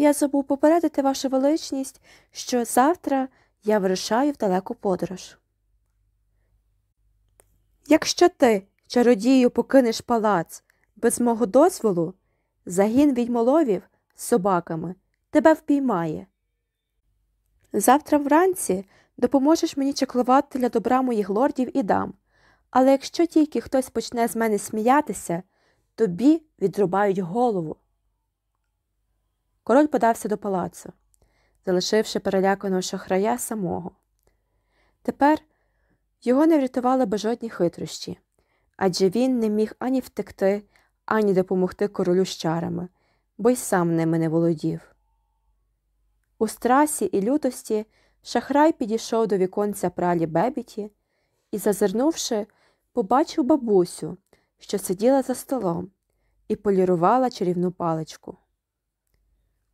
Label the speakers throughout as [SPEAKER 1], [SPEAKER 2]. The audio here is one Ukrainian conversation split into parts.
[SPEAKER 1] Я забув попередити вашу величність, що завтра я вирушаю в далеку подорож. Якщо ти, чародію, покинеш палац без мого дозволу, загін відьмоловів з собаками тебе впіймає. Завтра вранці допоможеш мені чаклувати для добра моїх лордів і дам, але якщо тільки хтось почне з мене сміятися, тобі відрубають голову. Король подався до палацу, залишивши переляканого шахрая самого. Тепер його не врятували би жодні хитрощі, адже він не міг ані втекти, ані допомогти королю з чарами, бо й сам ними не володів. У страсі і лютості шахрай підійшов до віконця пралі бебіті і, зазирнувши, побачив бабусю, що сиділа за столом, і полірувала чарівну паличку.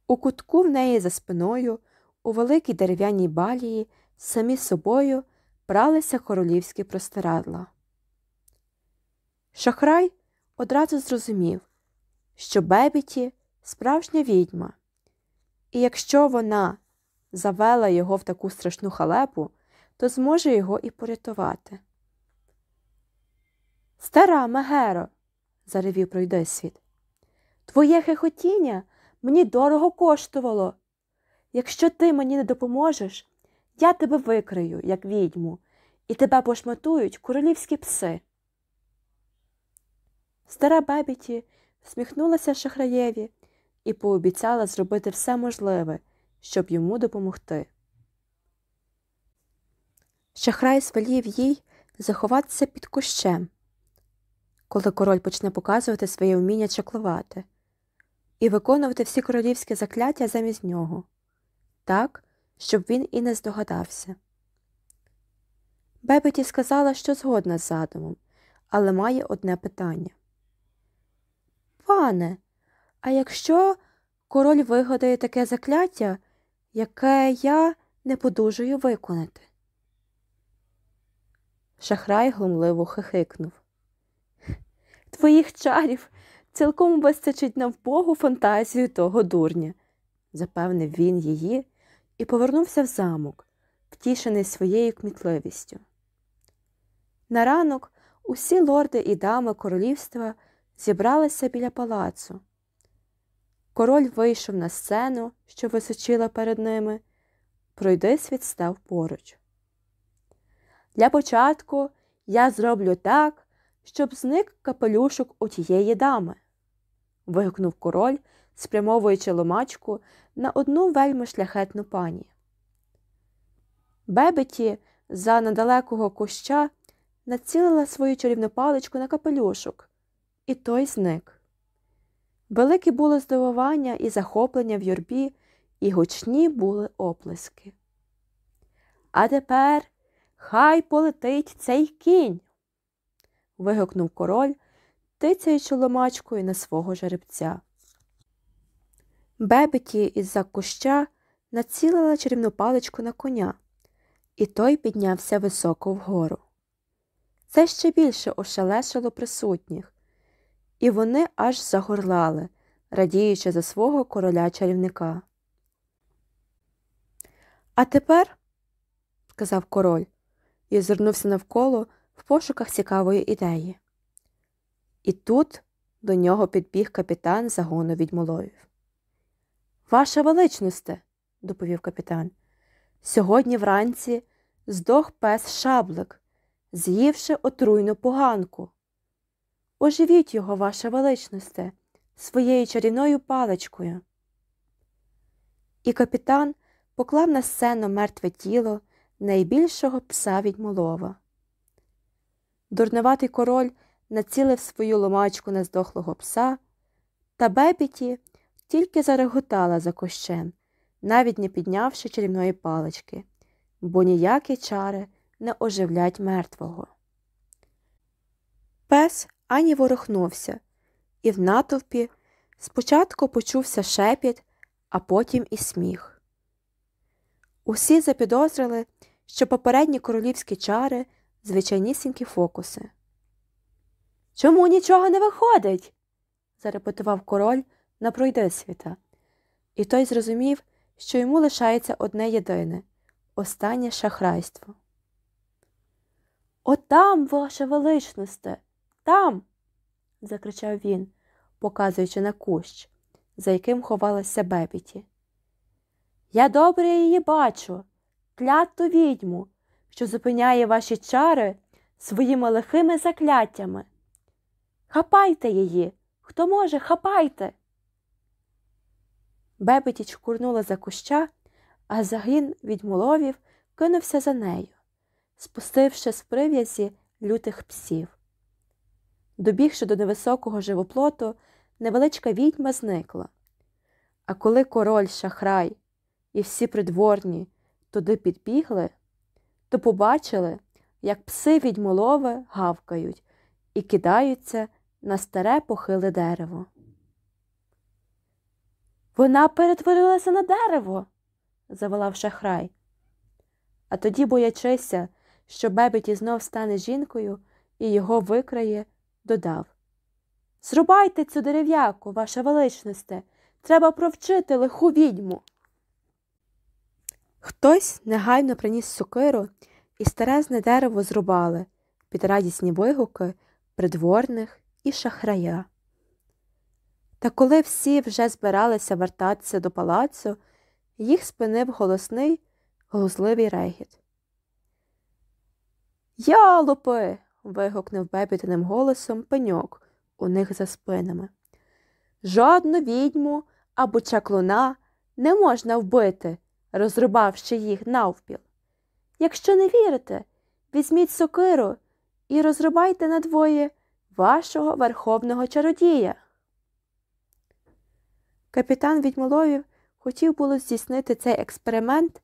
[SPEAKER 1] У кутку в неї за спиною, у великій дерев'яній балії, самі собою пралися королівські простирадла. Шахрай одразу зрозумів, що Бебіті справжня відьма, і якщо вона завела його в таку страшну халепу, то зможе його і порятувати. Стара Мегеро, заревів пройдисвіт, твоє хихотіння мені дорого коштувало. Якщо ти мені не допоможеш, я тебе викрию, як відьму, і тебе пошматують королівські пси. Стара Бебіті всміхнулася шахраєві і пообіцяла зробити все можливе, щоб йому допомогти. Шахрай звелів їй заховатися під кущем, коли король почне показувати своє вміння чаклувати, і виконувати всі королівські закляття замість нього, так, щоб він і не здогадався. Бебеті сказала, що згодна з задумом, але має одне питання. Пане, а якщо король вигадає таке закляття, яке я не подужую виконати? Шахрай глумливо хихикнув. Твоїх чарів цілком вистачить на вбогу фантазію того дурня, запевнив він її і повернувся в замок, втішений своєю кмітливістю. На ранок усі лорди і дами королівства зібралися біля палацу. Король вийшов на сцену, що височила перед ними, пройдисвіт став поруч. Для початку я зроблю так, щоб зник капелюшок у тієї дами. Вигукнув король, спрямовуючи ломачку на одну вельми шляхетну пані. Бебеті за недалекого куща націлила свою чарівну паличку на капелюшок, і той зник. Велике було здивування і захоплення в юрбі, і гучні були оплески. А тепер хай полетить цей кінь. вигукнув король, тицяючи ломачкою на свого жеребця. Бебеті із за куща націлила чарівну паличку на коня, і той піднявся високо вгору. Це ще більше ошелешило присутніх, і вони аж загорлали, радіючи за свого короля чарівника. А тепер, сказав король і озирнувся навколо в пошуках цікавої ідеї. І тут до нього підбіг капітан загону відьмоловів. Ваша величносте, доповів капітан, сьогодні вранці здох пес шаблик, з'ївши отруйну поганку. Оживіть його, ваша величносте, своєю чарівною паличкою. І капітан поклав на сцену мертве тіло найбільшого пса відьмолова. Дурнуватий король націлив свою ломачку на здохлого пса, та бебіті тільки зареготала за кощем, навіть не піднявши чарівної палички, бо ніякі чари не оживлять мертвого. Пес ані ворухнувся, і в натовпі спочатку почувся шепіт, а потім і сміх. Усі запідозрили, що попередні королівські чари звичайнісінькі фокуси. Чому нічого не виходить? зарепетував король на пройдисвіта. і той зрозумів, що йому лишається одне єдине останнє шахрайство. Отам, ваше величносте, там. закричав він, показуючи на кущ, за яким ховалася Бебіті. Я добре її бачу, кляту відьму, що зупиняє ваші чари своїми лихими закляттями. Хапайте її, хто може, хапайте. Бебеті чкурнула за куща, а загін відьмоловів кинувся за нею, спустивши з прив'язі лютих псів. Добігши до невисокого живоплоту, невеличка відьма зникла. А коли король шахрай і всі придворні туди підбігли, то побачили, як пси відьмолови гавкають і кидаються на старе похиле дерево. Вона перетворилася на дерево, заволав шахрай. А тоді, боячися, що Бебеті знов стане жінкою і його викрає, додав Зрубайте цю дерев'яку, ваша величносте, треба провчити лиху відьму. Хтось негайно приніс сокиру і старезне дерево зрубали під радісні вигуки придворних і шахрая. Та коли всі вже збиралися вертатися до палацу, їх спинив голосний, глузливий регіт. Ялопи. вигукнув бебітиним голосом пеньок у них за спинами. Жодну відьму або чаклуна не можна вбити, розрубавши їх навпіл. Якщо не вірите, візьміть сокиру і розрубайте надвоє вашого верховного чародія. Капітан відьмоловів хотів було здійснити цей експеримент,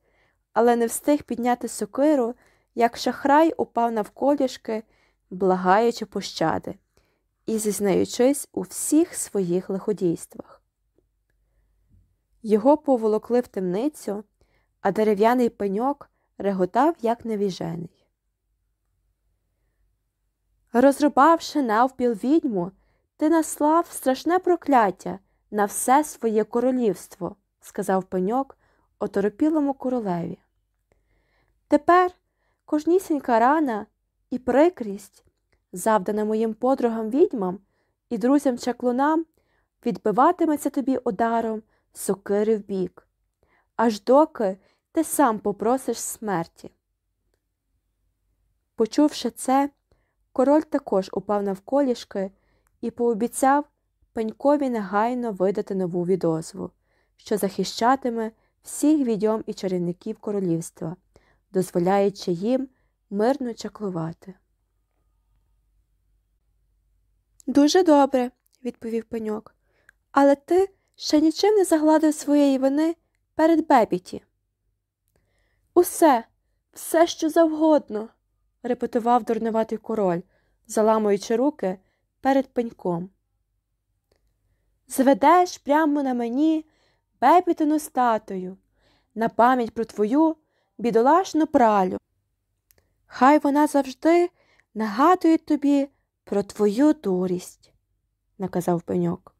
[SPEAKER 1] але не встиг підняти сокиру, як шахрай упав навколішки, благаючи пощади і зізнаючись у всіх своїх лиходійствах. Його поволокли в темницю, а дерев'яний пеньок реготав, як невіжений. Розрубавши навпіл відьму, ти наслав страшне прокляття на все своє королівство, сказав пеньок оторопілому королеві. Тепер кожнісінька рана і прикрість, завдана моїм подругам відьмам і друзям чаклунам, відбиватиметься тобі ударом сокири в бік, аж доки ти сам попросиш смерті. Почувши це, король також упав навколішки і пообіцяв пенькові негайно видати нову відозву, що захищатиме всіх відьом і чарівників королівства, дозволяючи їм мирно чаклувати. Дуже добре, відповів пеньок, але ти ще нічим не загладив своєї вини перед Бебіті. Усе, все, що завгодно, репетував дурнуватий король, заламуючи руки перед пеньком. Зведеш прямо на мені бебітину статую, на пам'ять про твою бідолашну пралю. Хай вона завжди нагадує тобі про твою дурість, наказав пеньок.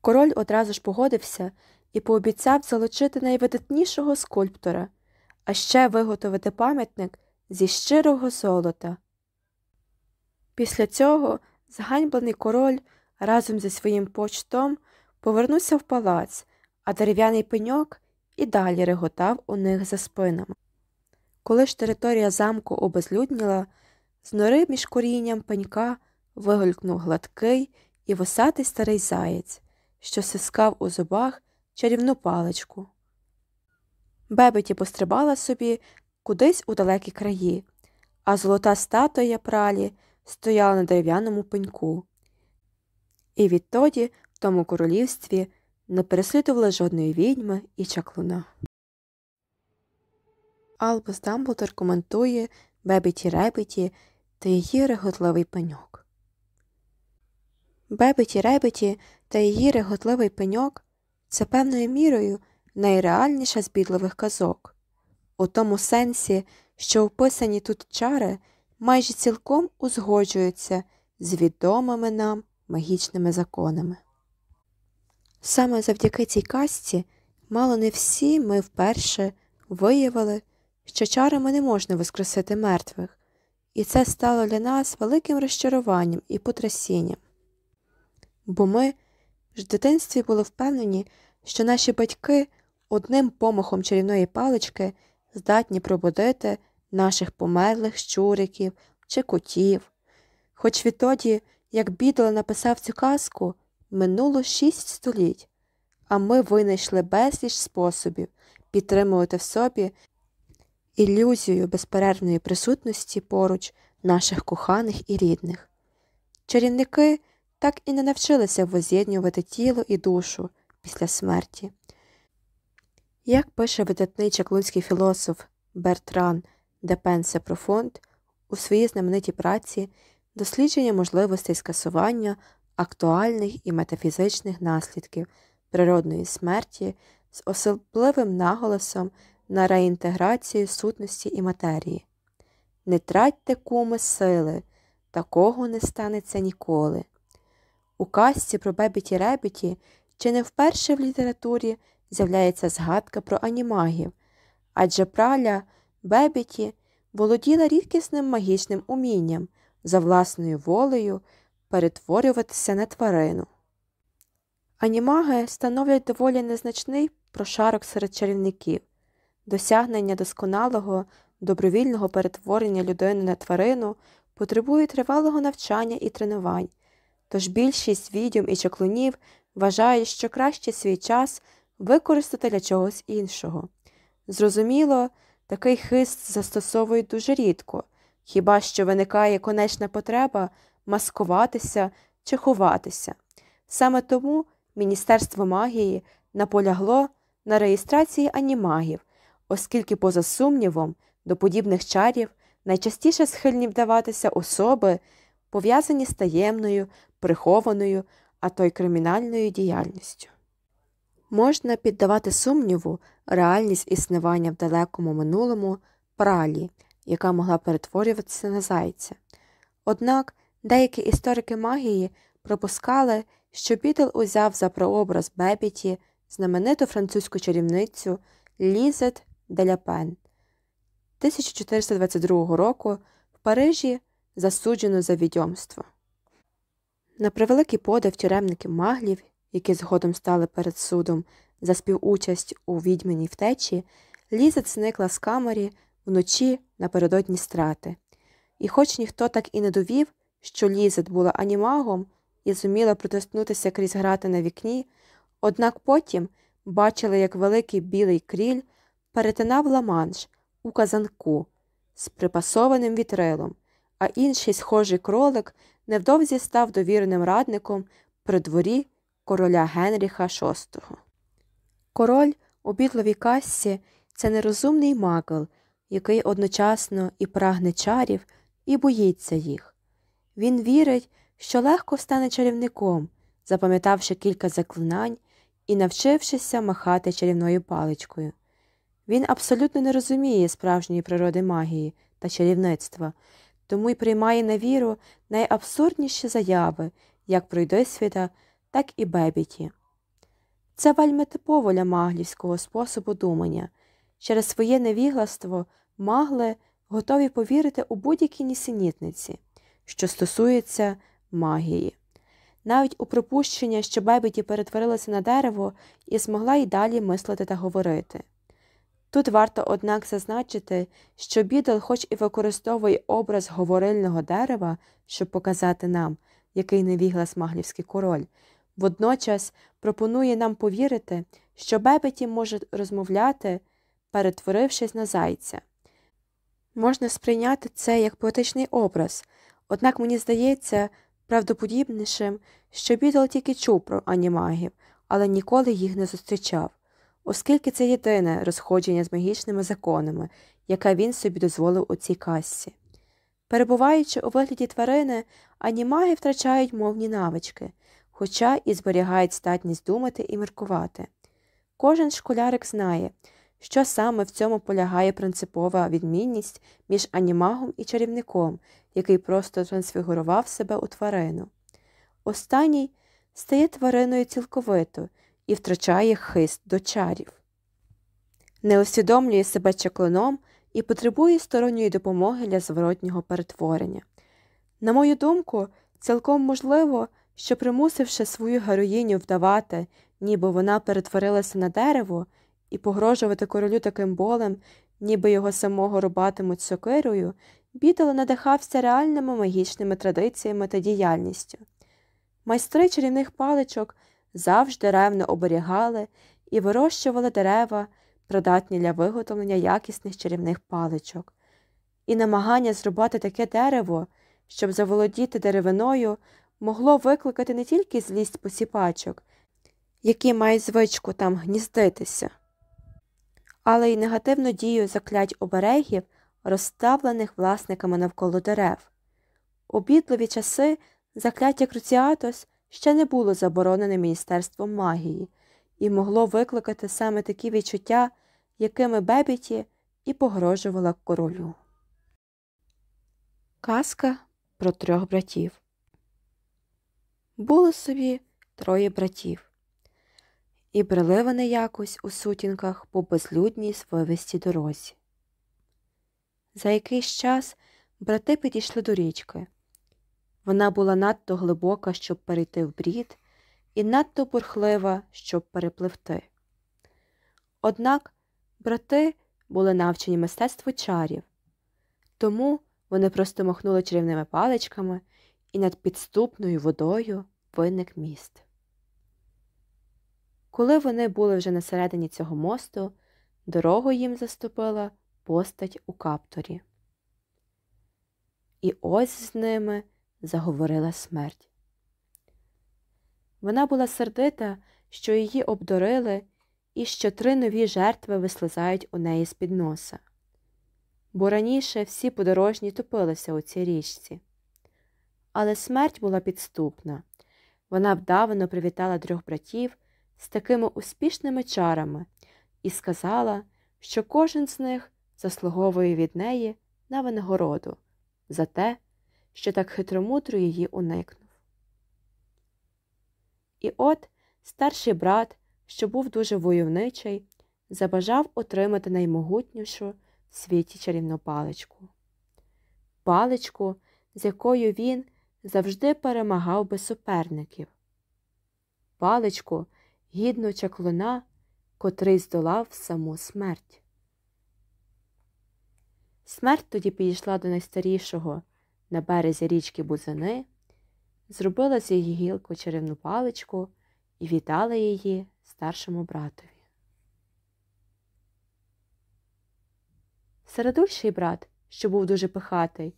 [SPEAKER 1] Король одразу ж погодився і пообіцяв залучити найвидатнішого скульптора, а ще виготовити пам'ятник зі щирого золота. Після цього зганьблений король разом зі своїм почтом повернувся в палац, а дерев'яний пеньок і далі реготав у них за спинами. Коли ж територія замку обезлюдніла, з нори між корінням пенька вигулькнув гладкий і вусатий старий заєць, що сискав у зубах чарівну паличку. Бебеті пострибала собі кудись у далекі краї, а золота статуя пралі стояла на дерев'яному пеньку. І відтоді в тому королівстві не переслідували жодної відьми і чаклуна. Албус Дамблдор коментує Бебеті Ребеті та її реготливий пеньок. Бебеті Ребеті та її реготливий пеньок це певною мірою найреальніша з бідливих казок, у тому сенсі, що вписані тут чари майже цілком узгоджуються з відомими нам магічними законами. Саме завдяки цій казці мало не всі ми вперше виявили, що чарами не можна воскресити мертвих, і це стало для нас великим розчаруванням і потрясінням. Бо ми ж в дитинстві були впевнені, що наші батьки одним помахом чарівної палички здатні пробудити наших померлих щуриків чи котів. Хоч відтоді, як Бідл написав цю казку, минуло шість століть, а ми винайшли безліч способів підтримувати в собі ілюзію безперервної присутності поруч наших коханих і рідних. Чарівники так і не навчилися воз'єднювати тіло і душу після смерті. Як пише видатний чаклунський філософ Бертран де Пенсе Профонд у своїй знаменитій праці дослідження можливостей скасування актуальних і метафізичних наслідків природної смерті з особливим наголосом на реінтеграцію сутності і матерії. Не тратьте куми сили, такого не станеться ніколи. У казці про Бебіті Ребіті чи не вперше в літературі з'являється згадка про анімагів, адже праля Бебіті володіла рідкісним магічним умінням за власною волею перетворюватися на тварину. Анімаги становлять доволі незначний прошарок серед чарівників, досягнення досконалого добровільного перетворення людини на тварину потребує тривалого навчання і тренувань, тож більшість відьом і чаклунів вважають, що краще свій час використати для чогось іншого. Зрозуміло, такий хист застосовують дуже рідко, хіба що виникає конечна потреба маскуватися чи ховатися. Саме тому Міністерство магії наполягло на реєстрації анімагів, оскільки, поза сумнівом, до подібних чарів найчастіше схильні вдаватися особи, пов'язані з таємною, прихованою, а то й кримінальною діяльністю. Можна піддавати сумніву реальність існування в далекому минулому пралі, яка могла перетворюватися на зайця. Однак деякі історики магії пропускали, що Бітл узяв за прообраз Бебіті знамениту французьку чарівницю Лізет Деляпен 1422 року в Парижі засуджену за відьомство. На превеликий подив тюремників маглів, які згодом стали перед судом за співучасть у відьминій втечі, Лізет зникла з камері вночі напередодні страти. І хоч ніхто так і не довів, що Лізет була анімагом і зуміла протиснутися крізь грати на вікні, однак потім бачили, як великий білий кріль перетинав ламанш у казанку з припасованим вітрилом, а інший схожий кролик невдовзі став довіреним радником при дворі короля Генріха VI. Король у бітловій кассі це нерозумний магл, який одночасно і прагне чарів, і боїться їх. Він вірить, що легко стане чарівником, запам'ятавши кілька заклинань і навчившися махати чарівною паличкою. Він абсолютно не розуміє справжньої природи магії та чарівництва, тому й приймає на віру найабсурдніші заяви як про Йдисвіта, так і Бебіті. Це вельми типово для маглівського способу думання. Через своє невігластво магли готові повірити у будь-які нісенітниці, що стосується магії. Навіть у припущення, що Бебіті перетворилася на дерево і змогла й далі мислити та говорити. Тут варто, однак, зазначити, що Бідл, хоч і використовує образ говорильного дерева, щоб показати нам, який невіглас маглівський король, водночас пропонує нам повірити, що Бебеті може розмовляти, перетворившись на зайця. Можна сприйняти це як поетичний образ, однак мені здається правдоподібнішим, що Бідл тільки чув про анімагів, але ніколи їх не зустрічав оскільки це єдине розходження з магічними законами, яке він собі дозволив у цій касі. Перебуваючи у вигляді тварини, анімаги втрачають мовні навички, хоча і зберігають здатність думати і міркувати. Кожен школярик знає, що саме в цьому полягає принципова відмінність між анімагом і чарівником, який просто трансфігурував себе у тварину. Останній стає твариною цілковито і втрачає хист до чарів, не усвідомлює себе чаклуном і потребує сторонньої допомоги для зворотнього перетворення. На мою думку, цілком можливо, що примусивши свою героїню вдавати, ніби вона перетворилася на дерево, і погрожувати королю таким болем, ніби його самого рубатимуть сокирою, Бітл надихався реальними магічними традиціями та діяльністю. Майстри чарівних паличок завжди ревно оберігали і вирощували дерева, придатні для виготовлення якісних чарівних паличок, і намагання зрубати таке дерево, щоб заволодіти деревиною, могло викликати не тільки злість посіпачок, які мають звичку там гніздитися, але й негативну дію заклять оберегів, розставлених власниками навколо дерев. У бідлові часи закляття Круціатос ще не було заборонене Міністерством магії і могло викликати саме такі відчуття, якими Бебіті і погрожувала королю. Казка про трьох братів. Було собі троє братів, і брели вони якось у сутінках по безлюдній свивисті дорозі. За якийсь час брати підійшли до річки. Вона була надто глибока, щоб перейти в брід, і надто бурхлива, щоб перепливти. Однак брати були навчені мистецтву чарів, тому вони просто махнули чарівними паличками, і над підступною водою виник міст. Коли вони були вже на середині цього мосту, дорогу їм заступила постать у капторі. І ось з ними заговорила смерть. Вона була сердита, що її обдурили і що три нові жертви вислизають у неї з під носа. Бо раніше всі подорожні топилися у цій річці. Але смерть була підступна. Вона вдавано привітала трьох братів з такими успішними чарами і сказала, що кожен з них заслуговує від неї на винагороду за те, що так хитромудро її уникнув. І от старший брат, що був дуже войовничий, забажав отримати наймогутнішу в світі чарівну паличку. Паличку, з якою він завжди перемагав би суперників. Паличку гідну чаклуна, котрий здолав саму смерть. Смерть тоді підійшла до найстарішого на березі річки Бузини, зробила з її гілку чарівну паличку і вітала її старшому братові. Середульший брат, що був дуже пихатий,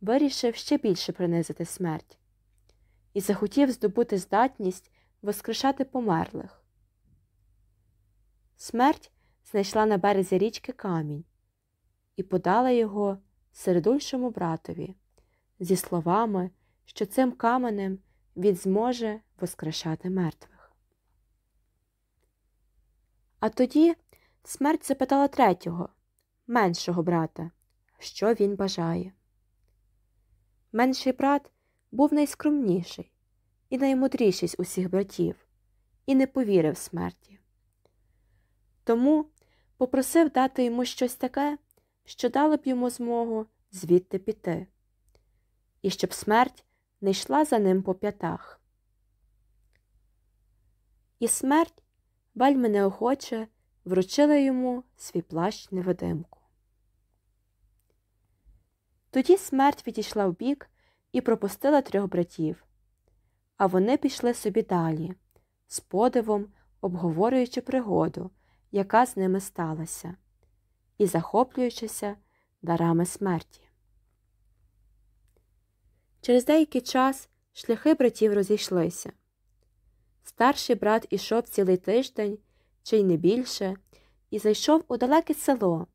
[SPEAKER 1] вирішив ще більше принизити смерть і захотів здобути здатність воскрешати померлих. Смерть знайшла на березі річки камінь і подала його середульшому братові зі словами, що цим каменем він зможе воскрешати мертвих. А тоді смерть запитала третього, меншого брата, що він бажає. Менший брат був найскромніший і наймудріший з усіх братів, і не повірив смерті. Тому попросив дати йому щось таке, що дало б йому змогу звідти піти, і щоб смерть не йшла за ним по п'ятах. І смерть вельми неохоче вручила йому свій плащ невидимку. Тоді смерть відійшла вбік і пропустила трьох братів, а вони пішли собі далі, з подивом обговорюючи пригоду, яка з ними сталася, і захоплюючися дарами смерті. Через деякий час шляхи братів розійшлися. Старший брат ішов цілий тиждень, чи й не більше, і зайшов у далеке село,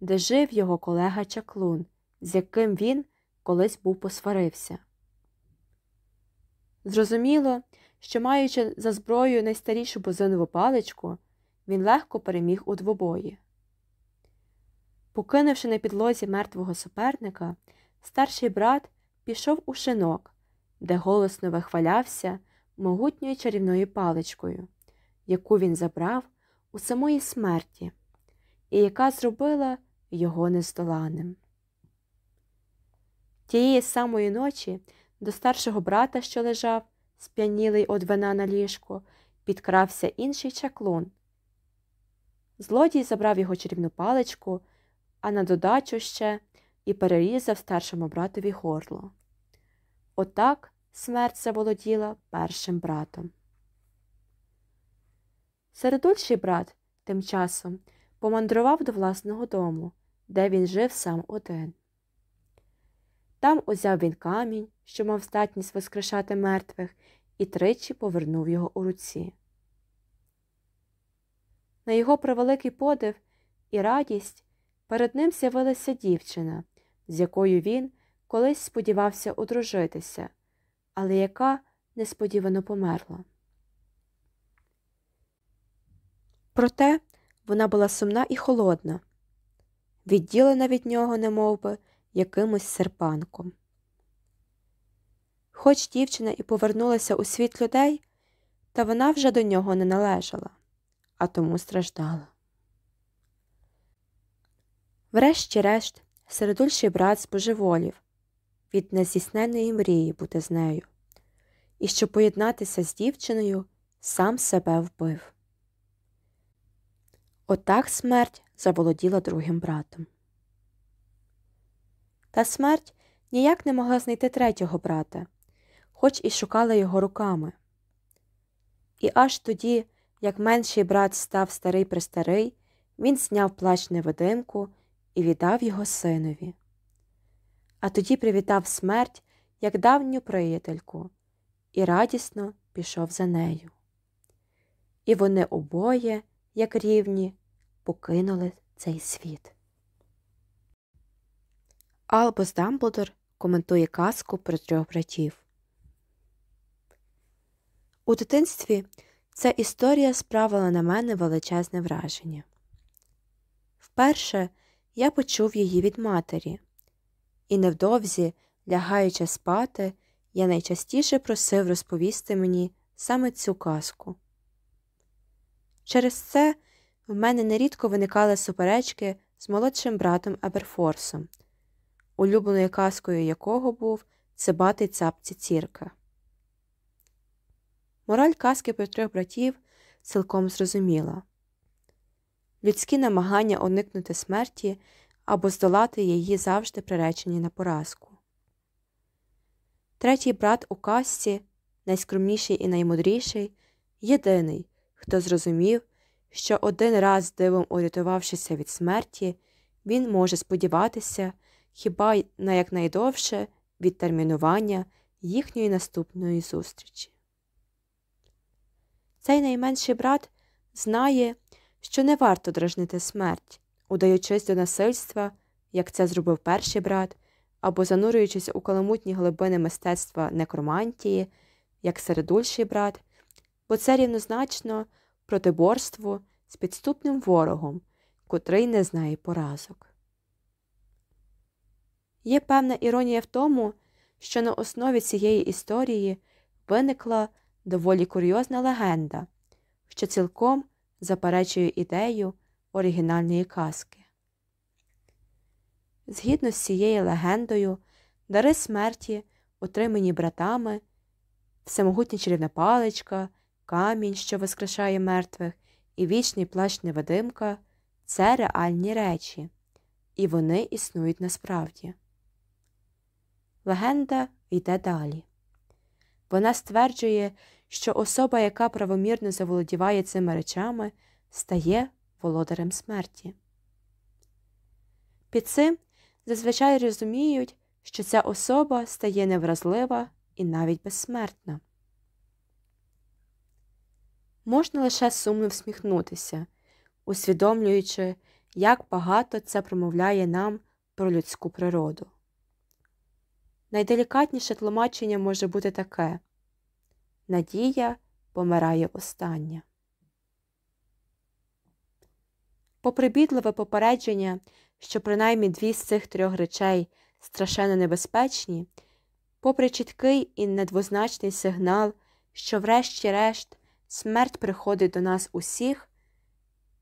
[SPEAKER 1] де жив його колега чаклун, з яким він колись був посварився. Зрозуміло, що, маючи за зброю найстарішу бозинову паличку, він легко переміг у двобої. Покинувши на підлозі мертвого суперника, старший брат пішов у шинок, де голосно вихвалявся могутньою чарівною паличкою, яку він забрав у самої смерті, і яка зробила його нездоланим. Тієї самої ночі до старшого брата, що лежав, сп'янілий од вина на ліжко, підкрався інший чаклун. Злодій забрав його чарівну паличку, а на додачу ще і перерізав старшому братові горло. Отак смерть заволоділа першим братом. Середульший брат тим часом помандрував до власного дому, де він жив сам один. Там узяв він камінь, що мав здатність воскрешати мертвих, і тричі повернув його у руці. На його превеликий подив і радість перед ним з'явилася дівчина, з якою він колись сподівався одружитися, але яка несподівано померла. Проте вона була сумна і холодна, відділена від нього, немовби, якимось серпанком. Хоч дівчина і повернулася у світ людей, та вона вже до нього не належала, а тому страждала. Врешті-решт, середульший брат збожеволів від нездійсненої мрії бути з нею, і щоб поєднатися з дівчиною, сам себе вбив. Отак смерть заволоділа другим братом. Та смерть ніяк не могла знайти третього брата, хоч і шукала його руками. І аж тоді, як менший брат став старий престарий, він зняв плащ невидимку і віддав його синові. А тоді привітав смерть як давню приятельку і радісно пішов за нею. І вони обоє, як рівні, покинули цей світ. Албус Дамблдор коментує казку про трьох братів. У дитинстві ця історія справила на мене величезне враження. Вперше я почув її від матері, і невдовзі, лягаючи спати, я найчастіше просив розповісти мені саме цю казку. Через це в мене нерідко виникали суперечки з молодшим братом Аберфорсом, улюбленою казкою якого був цибатий цапці цірка. Мораль казки про трьох братів цілком зрозуміла людські намагання уникнути смерті або здолати її завжди приречені на поразку. Третій брат у казці, найскромніший і наймудріший, єдиний, хто зрозумів, що один раз дивом урятувавшися від смерті, він може сподіватися хіба на якнайдовше відтермінування їхньої наступної зустрічі. Цей найменший брат знає, що не варто дражнити смерть, удаючись до насильства, як це зробив перший брат, або занурюючись у каламутні глибини мистецтва некромантії, як середульший брат, бо це рівнозначно протиборству з підступним ворогом, котрий не знає поразок. Є певна іронія в тому, що на основі цієї історії виникла доволі курйозна легенда, що цілком заперечує ідею оригінальної казки. Згідно з цією легендою, дари смерті, отримані братами, всемогутня чарівна паличка, камінь, що воскрешає мертвих, і вічний плащ невидимка це реальні речі, і вони існують насправді. Легенда йде далі. Вона стверджує, що особа, яка правомірно заволодіває цими речами, стає володарем смерті. Під цим зазвичай розуміють, що ця особа стає невразлива і навіть безсмертна. Можна лише сумно всміхнутися, усвідомлюючи, як багато це промовляє нам про людську природу. Найделікатніше тлумачення може бути таке Надія помирає остання. Попри бідливе попередження, що принаймні дві з цих трьох речей страшенно небезпечні, попри чіткий і недвозначний сигнал, що, врешті-решт, смерть приходить до нас усіх,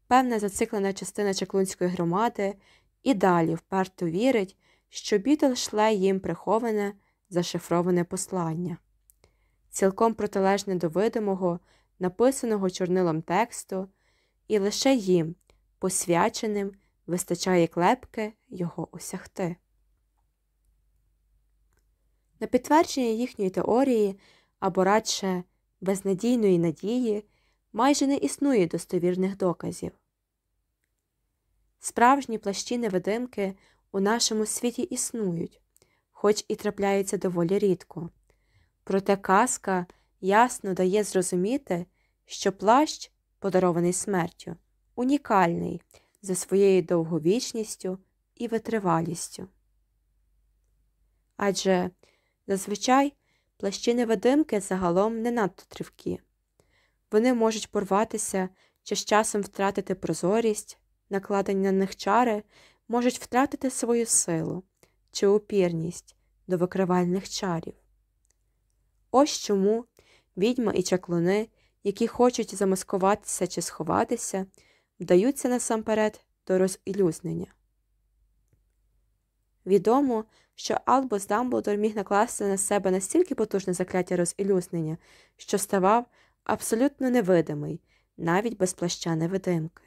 [SPEAKER 1] певна зациклена частина чаклунської громади і далі вперто вірить, що Бітл шле їм приховане, зашифроване послання, цілком протилежне до видимого, написаного чорнилом тексту, і лише їм, посвяченим, вистачає клепки його осягти. На підтвердження їхньої теорії або радше безнадійної надії майже не існує достовірних доказів. Справжні плащі невидимки у нашому світі існують, хоч і трапляються доволі рідко. Проте казка ясно дає зрозуміти, що плащ, подарований смертю, унікальний за своєю довговічністю і витривалістю. Адже зазвичай плащі невидимки загалом не надто тривкі. Вони можуть порватися чи з часом втратити прозорість, накладені на них чари можуть втратити свою силу чи упірність до викривальних чарів. Ось чому відьма і чаклуни, які хочуть замаскуватися чи сховатися, вдаються насамперед до розілюзнення. Відомо, що Албус Дамблдор міг накласти на себе настільки потужне закляття розілюзнення, що ставав абсолютно невидимий, навіть без плаща невидимки.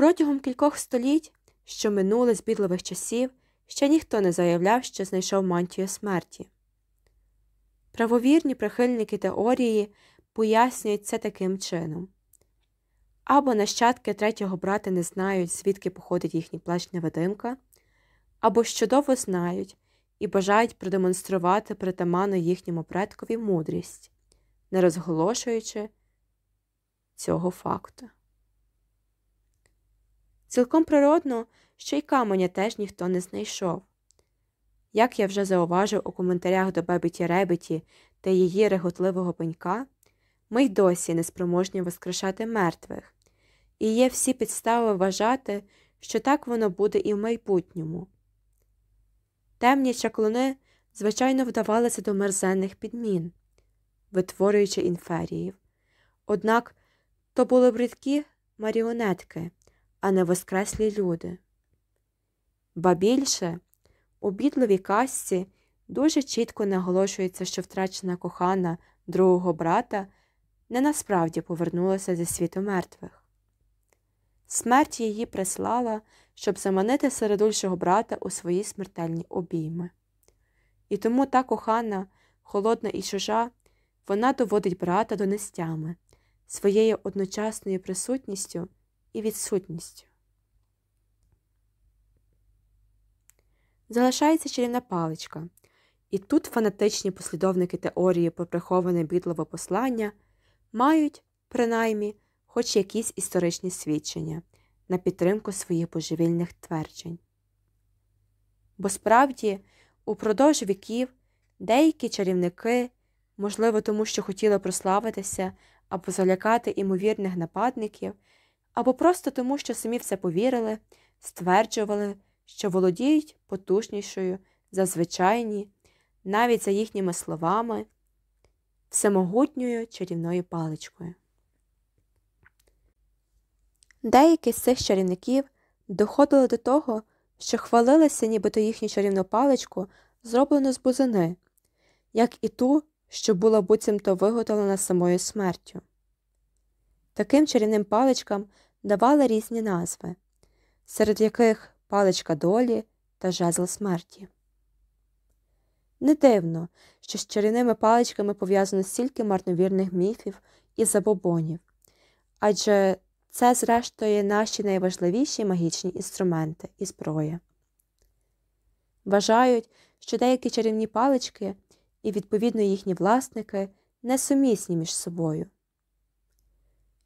[SPEAKER 1] Протягом кількох століть, що минули з бідливих часів, ще ніхто не заявляв, що знайшов мантію смерті. Правовірні прихильники теорії пояснюють це таким чином або нащадки третього брата не знають, звідки походить їхній плащ невидимка, або чудово знають і бажають продемонструвати притаману їхньому предкові мудрість, не розголошуючи цього факту. Цілком природно, що й каменя теж ніхто не знайшов. Як я вже зауважив у коментарях до Бебіті Ребеті та її реготливого пенька, ми й досі не спроможні воскрешати мертвих, і є всі підстави вважати, що так воно буде і в майбутньому. Темні чаклуни, звичайно, вдавалися до мерзенних підмін, витворюючи інферіїв. Однак то були бридкі маріонетки, а не воскреслі люди. Ба більше, у бідливій казці дуже чітко наголошується, що втрачена кохана другого брата не насправді повернулася зі світу мертвих. Смерть її прислала, щоб заманити середульшого брата у свої смертельні обійми. І тому та кохана, холодна і чужа, вона доводить брата до нестями своєю одночасною присутністю і відсутністю. Залишається чарівна паличка, і тут фанатичні послідовники теорії про приховане бідлове послання мають, принаймні, хоч якісь історичні свідчення на підтримку своїх божевільних тверджень. Бо справді, упродовж віків деякі чарівники, можливо, тому що хотіли прославитися або залякати імовірних нападників, або просто тому, що самі в це повірили, стверджували, що володіють потужнішою за звичайні, навіть за їхніми словами, всемогутньою чарівною паличкою. Деякі з цих чарівників доходили до того, що хвалилися, нібито їхню чарівну паличку зроблено з бузини, як і ту, що була буцімто виготовлена самою смертю. Таким чарівним паличкам давали різні назви, серед яких паличка долі та жезл смерті. Не дивно, що з чарівними паличками пов'язано стільки марновірних міфів і забобонів, адже це, зрештою, наші найважливіші магічні інструменти і зброя. Вважають, що деякі чарівні палички і, відповідно, їхні власники несумісні між собою.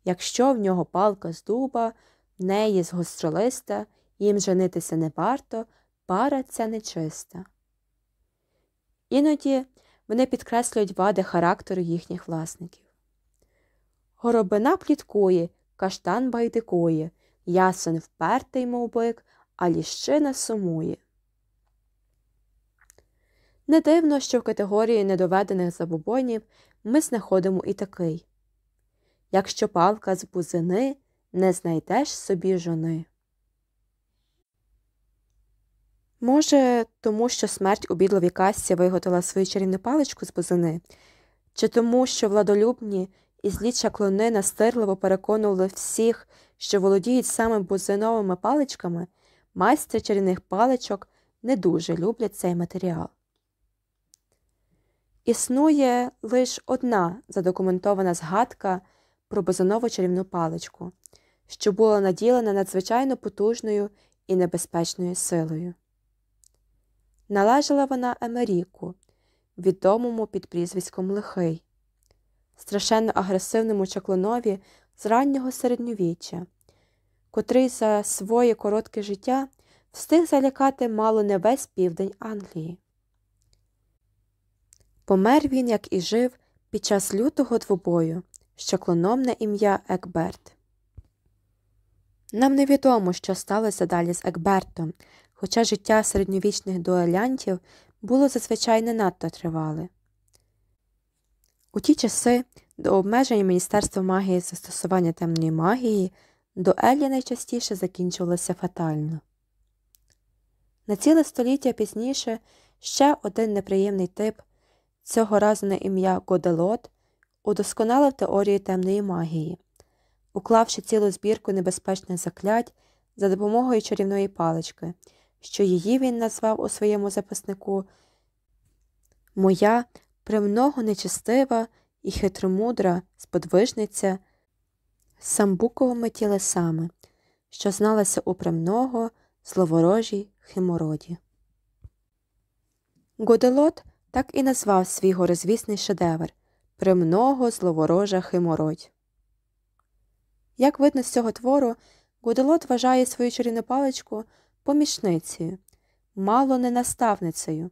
[SPEAKER 1] Якщо в нього палка з дуба, в неї з гостролиста, їм женитися не варто, пара ця нечиста. Іноді вони підкреслюють вади характеру їхніх власників. Горобина пліткує, каштан байдикує, ясен впертий, мов бик, а ліщина сумує. Не дивно, що в категорії недоведених забобонів ми знаходимо і такий Якщо палка з бузини, не знайдеш собі жони. Може, тому що смерть у бідловій касці виготовила свою чарівну паличку з бузини, чи тому, що владолюбні і злі чаклуни настирливо переконували всіх, що володіють саме бузиновими паличками, майстри чарівних паличок не дуже люблять цей матеріал. Існує лише одна задокументована згадка про бузинову чарівну паличку, що була наділена надзвичайно потужною і небезпечною силою. Належала вона Емеріку, відомому під прізвиськом Лихий, страшенно агресивному чаклунові з раннього середньовіччя, котрий за своє коротке життя встиг залякати мало не весь південь Англії. Помер він, як і жив, під час лютого двобою чаклуном на ім'я Екберт. Нам невідомо, що сталося далі з Екбертом, хоча життя середньовічних дуелянтів було зазвичай не надто тривале. У ті часи до обмежень Міністерства магії застосування темної магії дуелі найчастіше закінчувалися фатально. На ціле століття пізніше ще один неприємний тип, цього разу на ім'я Годелот, удосконалив теорію темної магії, уклавши цілу збірку небезпечних заклять за допомогою чарівної палички, що її він назвав у своєму записнику Моя премного нечестива і хитромудра сподвижниця з самбуковими тілесами, що зналася у премного зловорожій химороді. Годелот так і назвав свій горозвісний шедевр Премного зловорожа химородь. Як видно з цього твору, Годелот вважає свою чарівну паличку помічницею, мало не наставницею.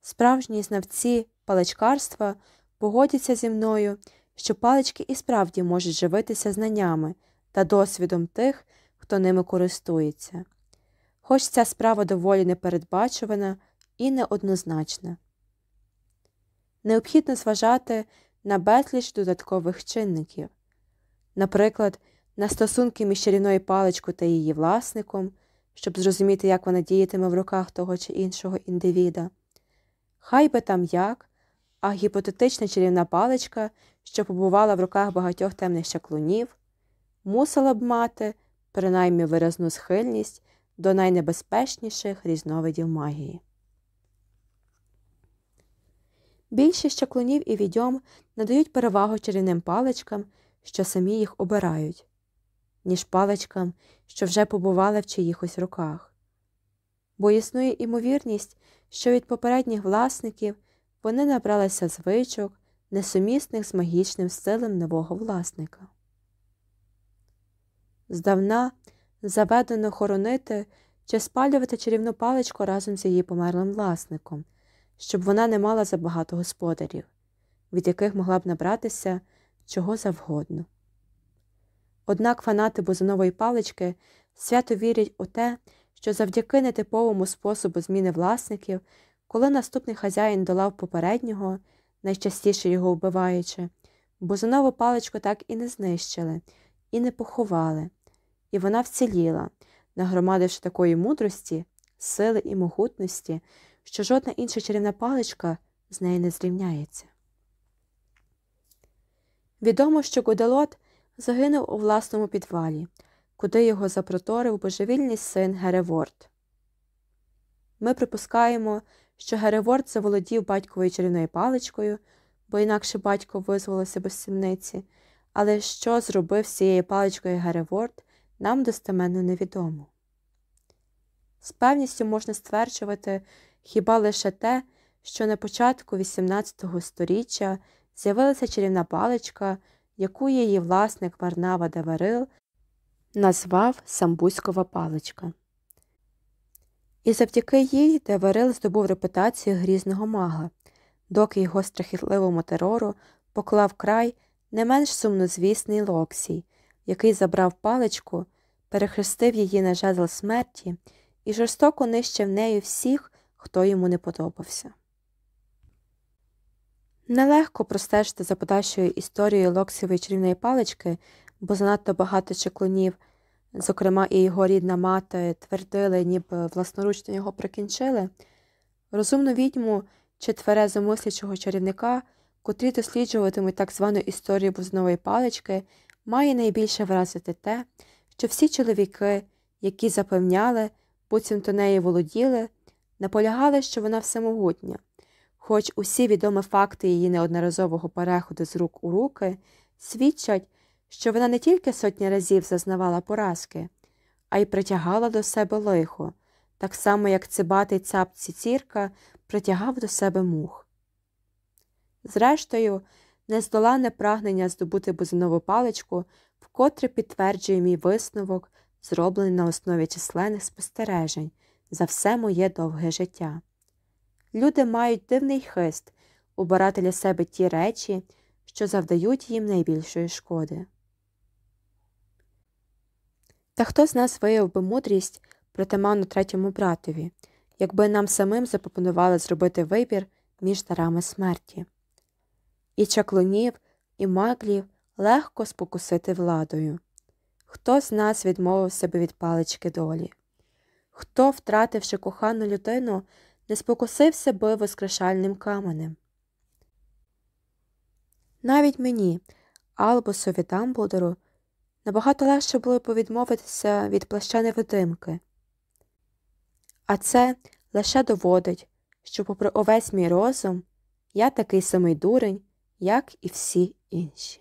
[SPEAKER 1] Справжні знавці паличкарства погодяться зі мною, що палички і справді можуть живитися знаннями та досвідом тих, хто ними користується, хоч ця справа доволі непередбачувана і неоднозначна. Необхідно зважати на безліч додаткових чинників, наприклад, на стосунки між чарівною паличкою та її власником, щоб зрозуміти, як вона діятиме в руках того чи іншого індивіда. Хай би там як, а гіпотетична чарівна паличка, що побувала в руках багатьох темних чаклунів, мусила б мати принаймні виразну схильність до найнебезпечніших різновидів магії. Більшість чаклунів і відьом надають перевагу чарівним паличкам, що самі їх обирають, ніж паличкам, що вже побували в чиїхось руках, бо існує імовірність, що від попередніх власників вони набралися звичок, несумісних з магічним стилем нового власника. Здавна заведено хоронити чи спалювати чарівну паличку разом з її померлим власником, щоб вона не мала забагато господарів, від яких могла б набратися чого завгодно. Однак фанати бузинової палички свято вірять у те, що завдяки нетиповому способу зміни власників, коли наступний хазяїн долав попереднього, найчастіше його вбиваючи, бузинову паличку так і не знищили, і не поховали, і вона вціліла, нагромадивши такої мудрості, сили і могутності, що жодна інша чарівна паличка з нею не зрівняється. Відомо, що Гуделот загинув у власному підвалі, куди його запроторив божевільний син Гереворд. Ми припускаємо, що Гереворд заволодів батьковою чарівною паличкою, бо інакше батько визволився без сімниці, але що зробив з цією паличкою Гереворд, нам достеменно невідомо. З певністю можна стверджувати хіба лише те, що на початку XVIII століття з'явилася чарівна паличка, яку її власник Варнава Деварил назвав Самбузькова паличка. І завдяки їй Деварил здобув репутацію грізного мага, доки його страхітливому терору поклав край не менш сумнозвісний Локсій, який забрав паличку, перехрестив її на жезл смерті і жорстоко нищив нею всіх, хто йому не подобався. Нелегко простежити за подальшою історією Локсівої чарівної палички, бо занадто багато чеклунів, зокрема і його рідна мати, твердили, ніби власноручно його прикінчили. Розумну відьму чи тверезо мислячого чарівника, котрі досліджуватимуть так звану історію бузнової палички, має найбільше вразити те, що всі чоловіки, які запевняли, буцімто неї володіли, наполягали, що вона всемогутня. Хоч усі відомі факти її неодноразового переходу з рук у руки свідчать, що вона не тільки сотні разів зазнавала поразки, а й притягала до себе лихо, так само, як цибатий цап цірка притягав до себе мух. Зрештою, нездоланне прагнення здобути бузинову паличку вкотре підтверджує мій висновок, зроблений на основі численних спостережень за все моє довге життя. Люди мають дивний хист убирати для себе ті речі, що завдають їм найбільшої шкоди. Та хто з нас виявив би мудрість притаманну третьому братові, якби нам самим запропонували зробити вибір між дарами смерті? І чаклунів, і маглів легко спокусити владою. Хто з нас відмовив себе від палички долі? Хто, втративши кохану людину, не спокусився би воскрешальним каменем? Навіть мені, Албусові Дамблдору, набагато легше було повідмовитися від плаща невидимки. А це лише доводить, що, попри увесь мій розум, я такий самий дурень, як і всі інші.